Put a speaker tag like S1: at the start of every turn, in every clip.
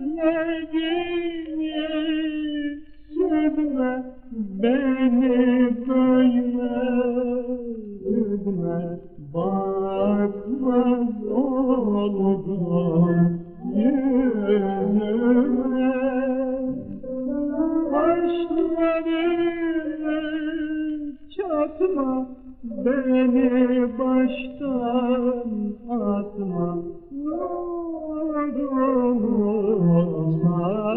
S1: Nedim'i sevme beni böyle sevme Bakmaz oldan yerine Aşkları çatma beni baştan al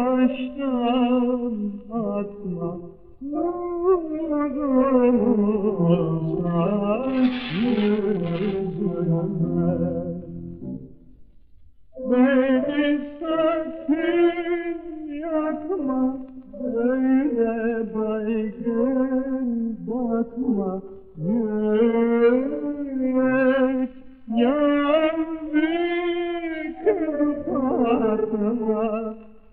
S1: baştan atma. Beni sakın yakma, öyle baygın batma, yürek yandı kırpatma.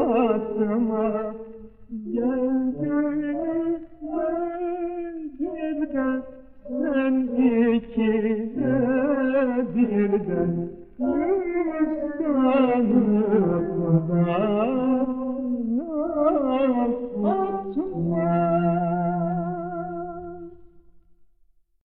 S1: aklıma Geldiğini birden Sen ikide birden Yüz tanıklar